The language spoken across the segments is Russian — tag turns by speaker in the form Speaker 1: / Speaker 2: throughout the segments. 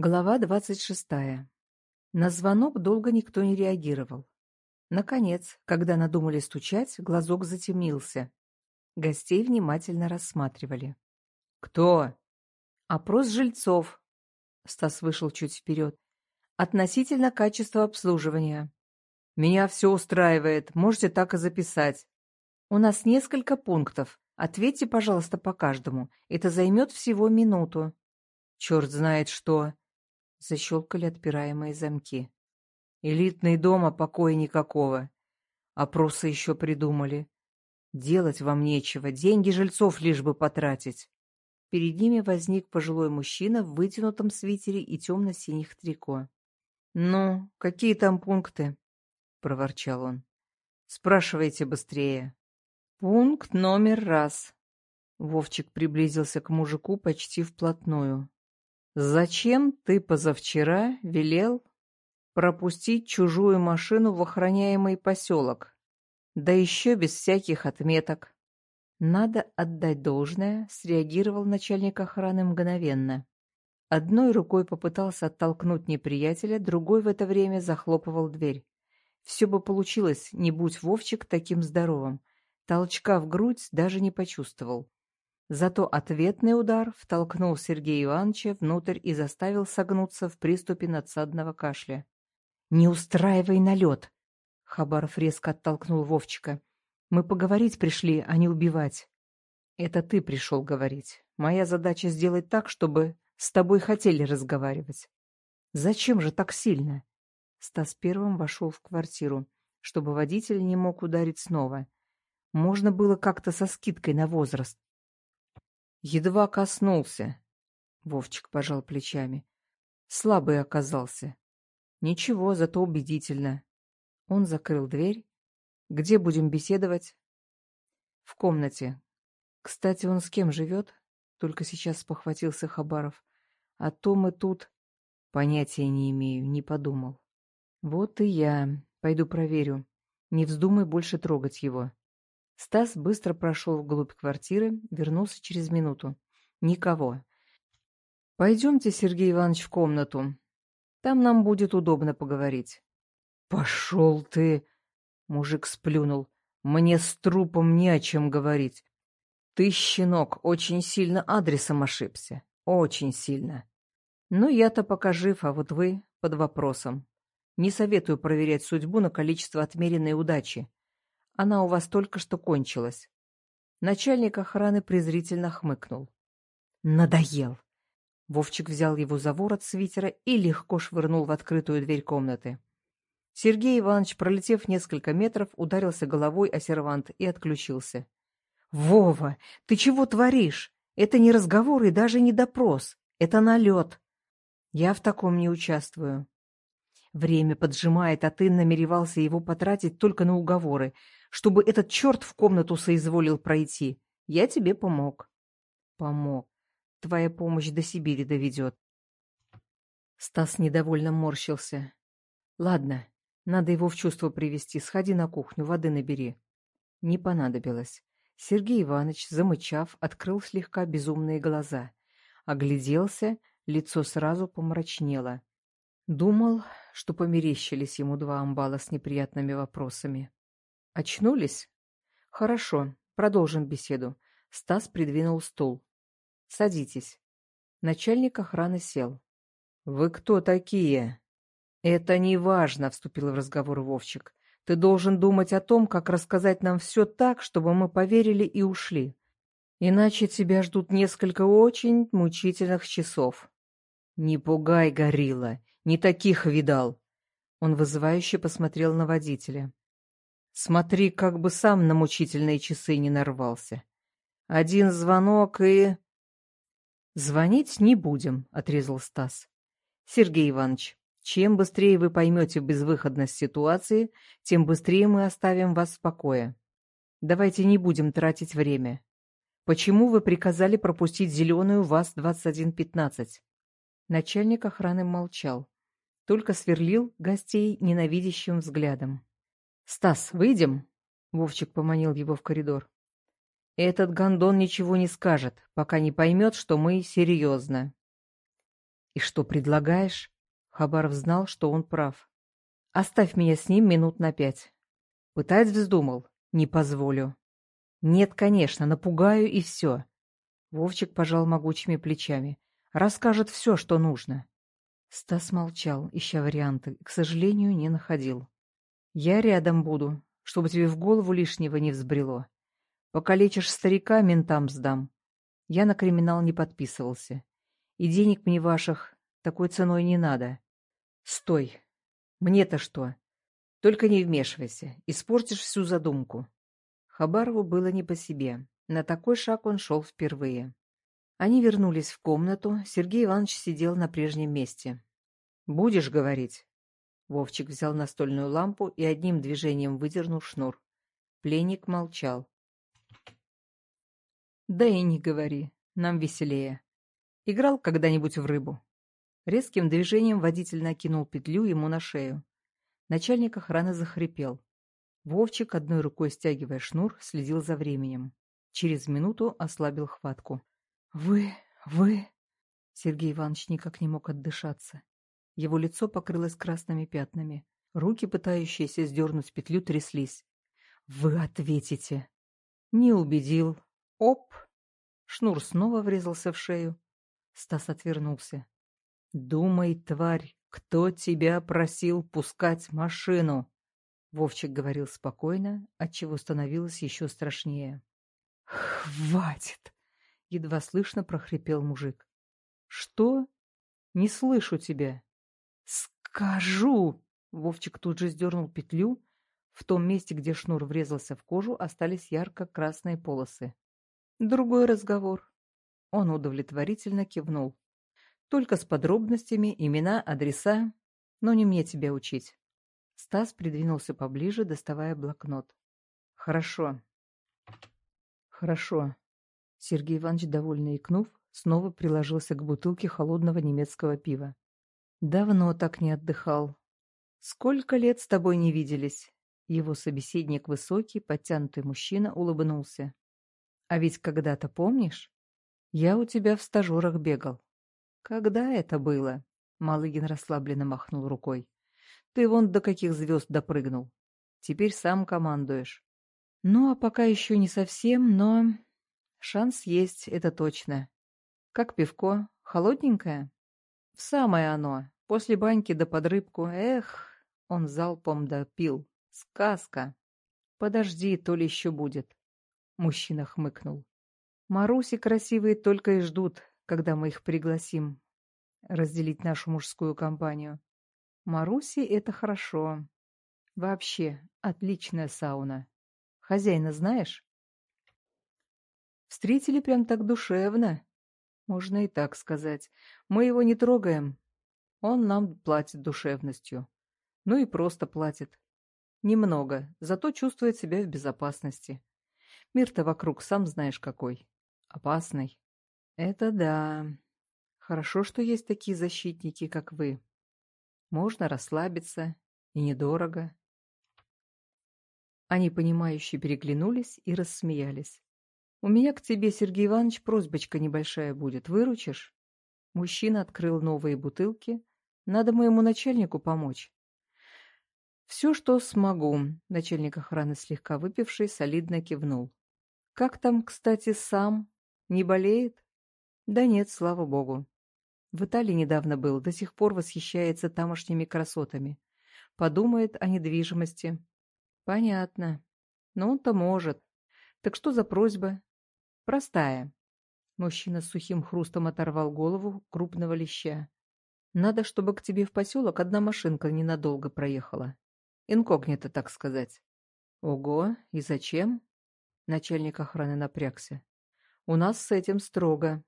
Speaker 1: Глава двадцать шестая. На звонок долго никто не реагировал. Наконец, когда надумали стучать, глазок затемнился. Гостей внимательно рассматривали. «Кто?» «Опрос жильцов», — Стас вышел чуть вперед. «Относительно качества обслуживания».
Speaker 2: «Меня все устраивает, можете так и записать».
Speaker 1: «У нас несколько пунктов. Ответьте, пожалуйста, по каждому. Это займет всего минуту».
Speaker 2: «Черт знает что!» Защелкали отпираемые замки. «Элитный дом, а покоя никакого. Опросы еще придумали. Делать вам нечего, деньги жильцов лишь бы потратить».
Speaker 1: Перед ними возник пожилой мужчина в вытянутом свитере и темно-синих трико.
Speaker 2: «Ну, какие там пункты?» — проворчал он. «Спрашивайте быстрее».
Speaker 1: «Пункт номер раз».
Speaker 2: Вовчик приблизился к мужику почти вплотную. «Зачем ты позавчера велел пропустить чужую машину в охраняемый поселок? Да еще без всяких отметок».
Speaker 1: «Надо отдать должное», — среагировал начальник охраны мгновенно. Одной рукой попытался оттолкнуть неприятеля, другой в это время захлопывал дверь. Все бы получилось, не будь Вовчик таким здоровым. Толчка в грудь даже не почувствовал. Зато ответный удар втолкнул Сергея Ивановича внутрь и заставил согнуться в приступе надсадного кашля. «Не устраивай налет!» Хабаров резко оттолкнул Вовчика. Мы поговорить пришли, а не убивать.
Speaker 2: Это ты пришел говорить. Моя задача сделать так, чтобы с тобой хотели разговаривать.
Speaker 1: Зачем же так сильно? Стас первым вошел в квартиру, чтобы водитель не мог ударить снова. Можно было как-то со скидкой на возраст.
Speaker 2: Едва коснулся.
Speaker 1: Вовчик пожал плечами. Слабый оказался. Ничего, зато убедительно. Он закрыл дверь где будем беседовать? В комнате. Кстати, он с кем живет? Только сейчас похватился Хабаров. А то мы тут... Понятия не имею, не подумал. Вот и я. Пойду проверю. Не вздумай больше трогать его. Стас быстро прошел вглубь квартиры, вернулся через минуту. Никого. Пойдемте, Сергей Иванович, в комнату. Там нам будет удобно поговорить.
Speaker 2: Пошел ты! Мужик сплюнул. «Мне с трупом не о чем говорить. Ты, щенок, очень сильно адресом ошибся. Очень сильно.
Speaker 1: Ну, я-то пока жив, а вот вы под вопросом. Не советую проверять судьбу на количество отмеренной удачи. Она у вас только что кончилась». Начальник охраны презрительно хмыкнул. «Надоел!» Вовчик взял его за ворот свитера и легко швырнул в открытую дверь комнаты. Сергей Иванович, пролетев несколько метров, ударился головой о сервант и отключился. — Вова, ты чего творишь? Это не разговор и даже не допрос. Это налет. Я в таком не участвую. Время поджимает, а ты намеревался его потратить только на уговоры, чтобы этот черт в комнату соизволил пройти. Я тебе помог. Помог. Твоя помощь до Сибири доведет. Стас недовольно морщился. Ладно, надо его в чувство привести. Сходи на кухню, воды набери. Не понадобилось. Сергей Иванович, замычав, открыл слегка безумные глаза. Огляделся, лицо сразу помрачнело. Думал, что померещились ему два амбала с неприятными вопросами. Очнулись? Хорошо, продолжим беседу. Стас придвинул стул. Садитесь. Начальник охраны сел.
Speaker 2: «Вы кто такие?»
Speaker 1: «Это не важно», — вступил в разговор Вовчик. «Ты должен думать о том, как рассказать нам все так, чтобы мы поверили и ушли. Иначе тебя ждут несколько очень мучительных часов».
Speaker 2: «Не пугай, горилла, не таких видал».
Speaker 1: Он вызывающе посмотрел на водителя. «Смотри, как бы сам на мучительные часы не нарвался. Один звонок и...» «Звонить не будем», — отрезал Стас. «Сергей Иванович, чем быстрее вы поймете безвыходность ситуации, тем быстрее мы оставим вас в покое. Давайте не будем тратить время. Почему вы приказали пропустить зеленую ВАЗ-2115? Начальник охраны молчал, только сверлил гостей ненавидящим взглядом. «Стас, выйдем?» — Вовчик поманил его в коридор. «Этот гондон ничего не скажет, пока не поймет, что мы серьезно». И что предлагаешь? Хабаров знал, что он прав. Оставь меня с ним минут на пять. Пытать вздумал? Не позволю. Нет, конечно, напугаю и все. Вовчик пожал могучими плечами. Расскажет все, что нужно. Стас молчал, ища варианты, и, к сожалению, не находил. «Я рядом буду, чтобы тебе в голову лишнего не взбрело. Покалечишь старика, ментам сдам. Я на криминал не подписывался. И денег мне ваших такой ценой не надо. Стой. Мне-то что? Только не вмешивайся. Испортишь всю задумку. Хабарову было не по себе. На такой шаг он шел впервые. Они вернулись в комнату. Сергей Иванович сидел на прежнем месте. «Будешь говорить?» Вовчик взял настольную лампу и одним движением выдернул шнур. Пленник молчал. «Да и не говори, нам веселее. Играл когда-нибудь в рыбу?» Резким движением водитель накинул петлю ему на шею. Начальник охраны захрипел. Вовчик, одной рукой стягивая шнур, следил за временем. Через минуту ослабил хватку. «Вы... вы...» Сергей Иванович никак не мог отдышаться. Его лицо покрылось красными пятнами. Руки, пытающиеся сдернуть петлю, тряслись. «Вы ответите!» «Не убедил. Оп!» Шнур снова врезался в шею. Стас отвернулся. «Думай, тварь, кто тебя просил пускать машину?» Вовчик говорил спокойно, отчего становилось еще страшнее. «Хватит!» — едва слышно прохрипел мужик. «Что? Не слышу тебя!» «Скажу!» — Вовчик тут же сдернул петлю. В том месте, где шнур врезался в кожу, остались ярко-красные полосы. Другой разговор. Он удовлетворительно кивнул. Только с подробностями, имена, адреса. Но не мне тебя учить. Стас придвинулся поближе, доставая блокнот. Хорошо. Хорошо. Сергей Иванович, довольно икнув, снова приложился к бутылке холодного немецкого пива. Давно так не отдыхал. Сколько лет с тобой не виделись? Его собеседник, высокий, подтянутый мужчина, улыбнулся. А ведь когда-то, помнишь? Я у тебя в стажерах бегал. Когда это было? Малыгин расслабленно махнул рукой. Ты вон до каких звезд допрыгнул. Теперь сам командуешь. Ну, а пока еще не совсем, но... Шанс есть, это точно. Как пивко? Холодненькое? В самое оно. После баньки да под рыбку. Эх, он залпом допил. Сказка. Подожди, то ли еще будет. Мужчина хмыкнул. Маруси красивые только и ждут, когда мы их пригласим разделить нашу мужскую компанию. Маруси — это хорошо. Вообще, отличная сауна. Хозяина знаешь? Встретили прям так душевно. Можно и так сказать. Мы его не трогаем. Он нам платит душевностью. Ну и просто платит. Немного, зато чувствует себя в безопасности. Мир-то вокруг сам знаешь какой. Опасный. Это да. Хорошо, что есть такие защитники, как вы. Можно расслабиться. И недорого. Они, понимающе переглянулись и рассмеялись. «У меня к тебе, Сергей Иванович, просьбочка небольшая будет. Выручишь?» Мужчина открыл новые бутылки. «Надо моему начальнику помочь. «Все, что смогу», — начальник охраны, слегка выпивший, солидно кивнул. «Как там, кстати, сам? Не болеет?» «Да нет, слава богу. В Италии недавно был, до сих пор восхищается тамошними красотами. Подумает о недвижимости». «Понятно. Но он-то может. Так что за просьба?» «Простая». Мужчина с сухим хрустом оторвал голову крупного леща. «Надо, чтобы к тебе в поселок одна машинка ненадолго проехала. Инкогнито, так сказать. Ого, и зачем? Начальник охраны напрягся. У нас с этим строго.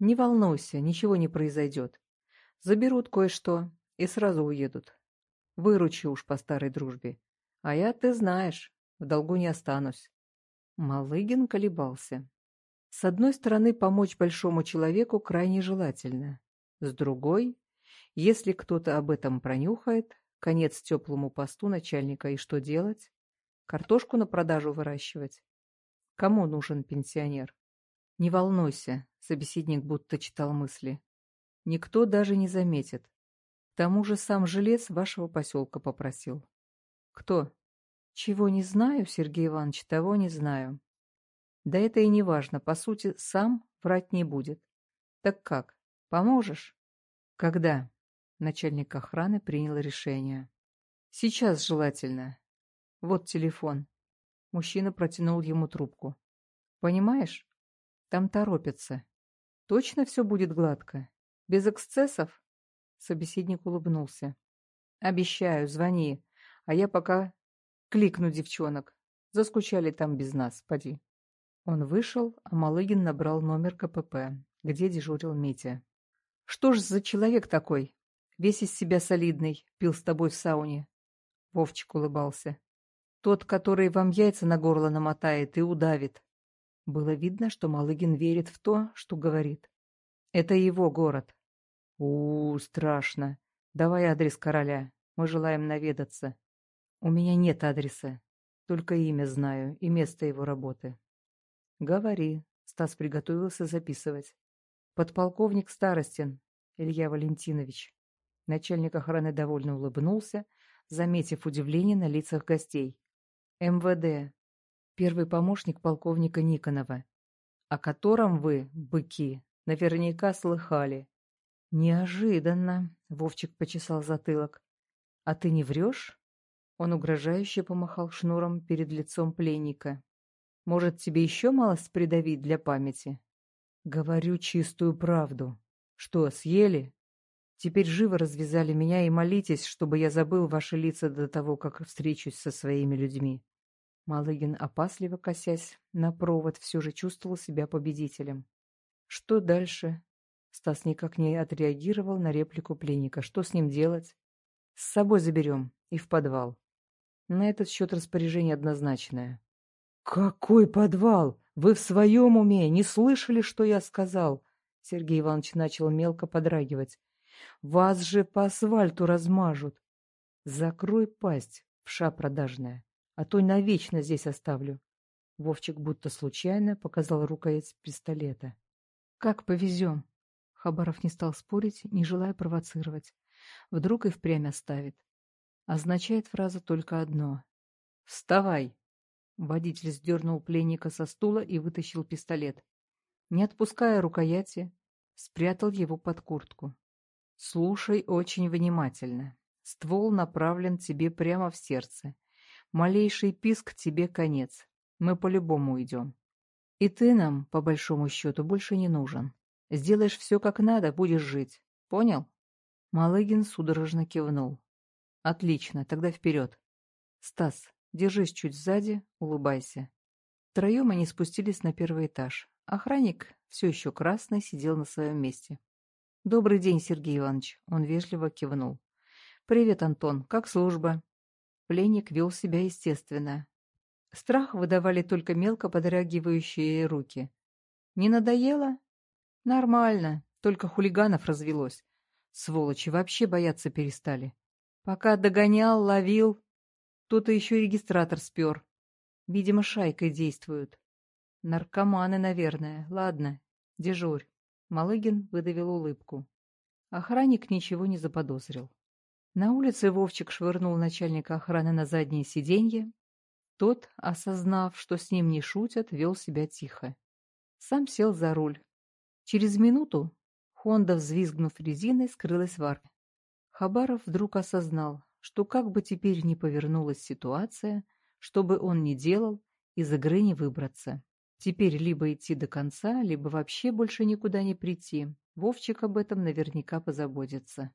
Speaker 1: Не волнуйся, ничего не произойдет. Заберут кое-что и сразу уедут. Выручи уж по старой дружбе. А я, ты знаешь, в долгу не останусь. Малыгин колебался. С одной стороны, помочь большому человеку крайне желательно. С другой, если кто-то об этом пронюхает, Конец теплому посту начальника. И что делать? Картошку на продажу выращивать? Кому нужен пенсионер? Не волнуйся, собеседник будто читал мысли. Никто даже не заметит. К тому же сам жилец вашего поселка попросил. Кто? Чего не знаю, Сергей Иванович, того не знаю. Да это и не важно, по сути, сам врать не будет. Так как, поможешь? Когда? Начальник охраны принял решение. Сейчас желательно. Вот телефон. Мужчина протянул ему трубку. Понимаешь? Там торопятся. Точно все будет гладко? Без эксцессов? Собеседник улыбнулся. Обещаю, звони. А я пока кликну девчонок. Заскучали там без нас, поди. Он вышел, а Малыгин набрал номер КПП, где дежурил Митя. «Что ж за человек такой? Весь из себя солидный, пил с тобой в сауне». Вовчик улыбался. «Тот, который вам яйца на горло намотает и удавит». Было видно, что Малыгин верит в то, что говорит. «Это его город». у, -у страшно. Давай адрес короля. Мы желаем наведаться. У меня нет адреса. Только имя знаю и место его работы. «Говори», — Стас приготовился записывать. «Подполковник Старостин, Илья Валентинович». Начальник охраны довольно улыбнулся, заметив удивление на лицах гостей. «МВД. Первый помощник полковника Никонова, о котором вы, быки, наверняка слыхали». «Неожиданно», — Вовчик почесал затылок. «А ты не врешь?» Он угрожающе помахал шнуром перед лицом пленника. Может, тебе еще малость придавить для памяти? Говорю чистую правду. Что, съели? Теперь живо развязали меня и молитесь, чтобы я забыл ваши лица до того, как встречусь со своими людьми. Малыгин, опасливо косясь на провод, все же чувствовал себя победителем. Что дальше? Стас никак не отреагировал на реплику пленника. Что с ним делать? С собой заберем и в подвал. На этот счет распоряжение однозначное. «Какой подвал? Вы в своем уме? Не слышали, что я сказал?» Сергей Иванович начал мелко подрагивать. «Вас же по асфальту размажут!» «Закрой пасть, вша продажная, а то навечно здесь оставлю». Вовчик будто случайно показал рукоять пистолета. «Как повезем?» Хабаров не стал спорить, не желая провоцировать. Вдруг и впрямь оставит. Означает фраза только одно. «Вставай!» Водитель сдернул пленника со стула и вытащил пистолет. Не отпуская рукояти, спрятал его под куртку. «Слушай очень внимательно. Ствол направлен тебе прямо в сердце. Малейший писк тебе конец. Мы по-любому идем. И ты нам, по большому счету, больше не нужен. Сделаешь все как надо, будешь жить. Понял?» Малыгин судорожно кивнул. «Отлично, тогда вперед. Стас, Держись чуть сзади, улыбайся. Втроем они спустились на первый этаж. Охранник, все еще красный, сидел на своем месте. «Добрый день, Сергей Иванович», — он вежливо кивнул. «Привет, Антон. Как служба?» Пленник вел себя естественно. Страх выдавали только мелко подрагивающие руки. «Не надоело?» «Нормально. Только хулиганов развелось. Сволочи вообще бояться перестали. Пока догонял, ловил, кто-то еще регистратор спер. Видимо, шайкой действуют. Наркоманы, наверное. Ладно, дежурь. Малыгин выдавил улыбку. Охранник ничего не заподозрил. На улице Вовчик швырнул начальника охраны на заднее сиденье. Тот, осознав, что с ним не шутят, вел себя тихо. Сам сел за руль. Через минуту Хонда, взвизгнув резиной, скрылась в арке. Хабаров вдруг осознал, что как бы теперь ни повернулась ситуация, что бы он ни делал, из игры не выбраться. Теперь либо идти до конца, либо вообще больше никуда не прийти. Вовчик об этом наверняка позаботится.